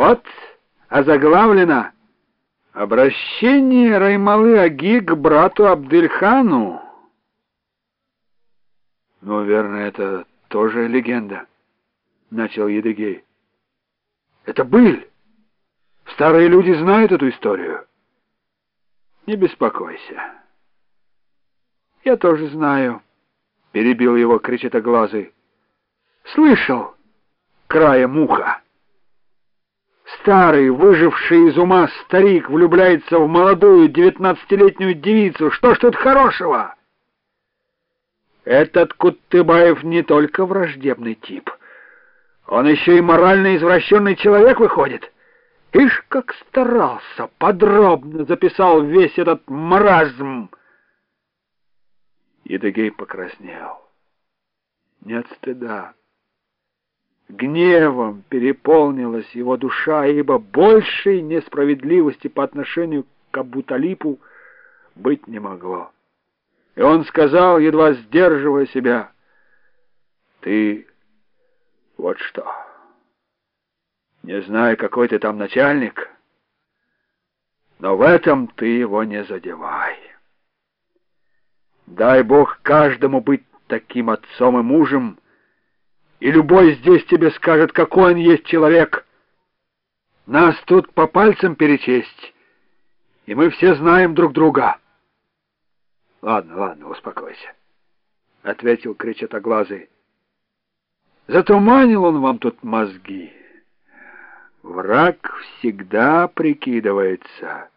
Вот, озаглавлено «Обращение Раймалы Аги к брату Абдельхану». «Ну, верно, это тоже легенда», — начал Едыгей. «Это быль. Старые люди знают эту историю». «Не беспокойся». «Я тоже знаю», — перебил его кричатоглазый. «Слышал края муха». Старый, выживший из ума старик влюбляется в молодую девятнадцатилетнюю девицу. Что ж тут хорошего? Этот Куттыбаев не только враждебный тип. Он еще и морально извращенный человек выходит. Ишь, как старался, подробно записал весь этот маразм. Едыгей покраснел. Нет стыда. Гневом переполнилась его душа, ибо большей несправедливости по отношению к Абуталипу быть не могло. И он сказал, едва сдерживая себя, «Ты вот что, не знаю, какой ты там начальник, но в этом ты его не задевай. Дай Бог каждому быть таким отцом и мужем, и любой здесь тебе скажет, какой он есть человек. Нас тут по пальцам перечесть, и мы все знаем друг друга. — Ладно, ладно, успокойся, — ответил кричатоглазый. — Затуманил он вам тут мозги. Враг всегда прикидывается.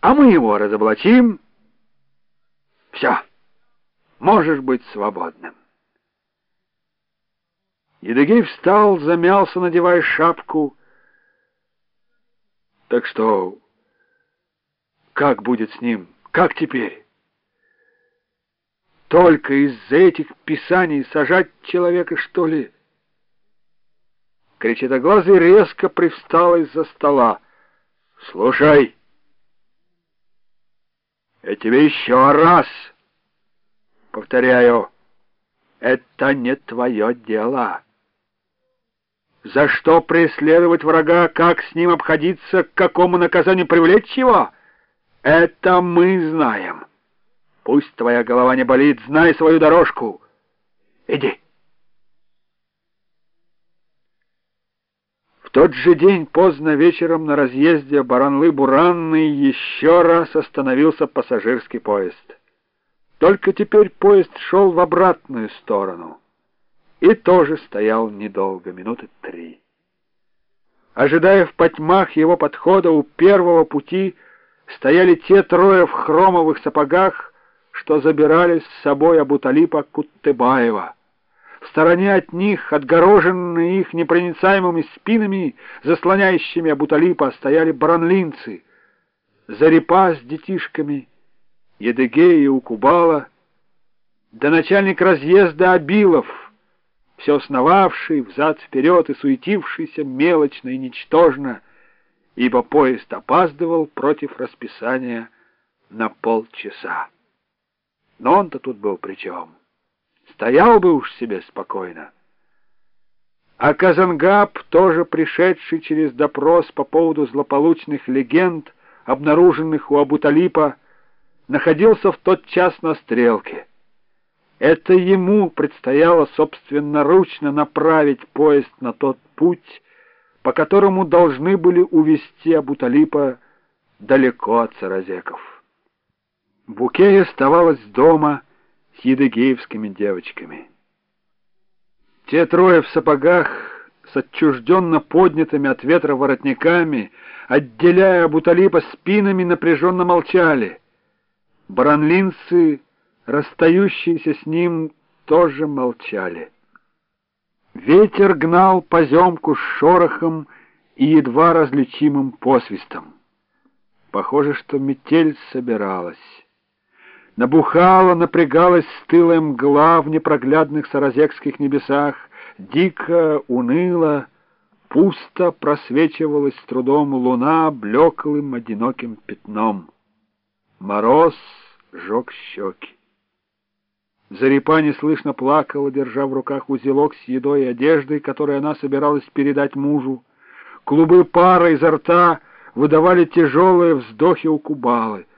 А мы его разоблачим. Все, можешь быть свободным. Едыгей встал, замялся, надевая шапку. Так что, как будет с ним? Как теперь? Только из-за этих писаний сажать человека, что ли? Кричатоглазый резко привстал из-за стола. «Слушай, я тебе еще раз повторяю, это не твое дело». За что преследовать врага, как с ним обходиться, к какому наказанию привлечь его? Это мы знаем. Пусть твоя голова не болит, знай свою дорожку. Иди. В тот же день поздно вечером на разъезде Баранлы-Буранный еще раз остановился пассажирский поезд. Только теперь поезд шел в обратную сторону и тоже стоял недолго, минуты три. Ожидая в потьмах его подхода у первого пути, стояли те трое в хромовых сапогах, что забирали с собой Абуталипа Куттыбаева. В стороне от них, отгороженные их непроницаемыми спинами, заслоняющими Абуталипа, стояли баранлинцы, Зарипа с детишками, Едыгея и Укубала, да начальник разъезда Абилов — все сновавший взад-вперед и суетившийся мелочно и ничтожно, ибо поезд опаздывал против расписания на полчаса. Но он-то тут был при чем? Стоял бы уж себе спокойно. А Казангаб, тоже пришедший через допрос по поводу злополучных легенд, обнаруженных у Абуталипа, находился в тот час на стрелке. Это ему предстояло собственноручно направить поезд на тот путь, по которому должны были увезти Абуталипа далеко от саразеков. Букея оставалась дома с едыгеевскими девочками. Те трое в сапогах с отчужденно поднятыми от ветра воротниками, отделяя Абуталипа спинами, напряженно молчали. Баранлинцы расстающиеся с ним тоже молчали. Ветер гнал поземку с шорохом и едва различимым посвистом. Похоже, что метель собиралась. Набухала, напрягалась стылая мгла в непроглядных саразекских небесах, дико, уныло, пусто просвечивалась с трудом луна блеклым одиноким пятном. Мороз жег щеки. Зарипа неслышно плакала, держа в руках узелок с едой и одеждой, который она собиралась передать мужу. Клубы пара изо рта выдавали тяжелые вздохи у Кубалы —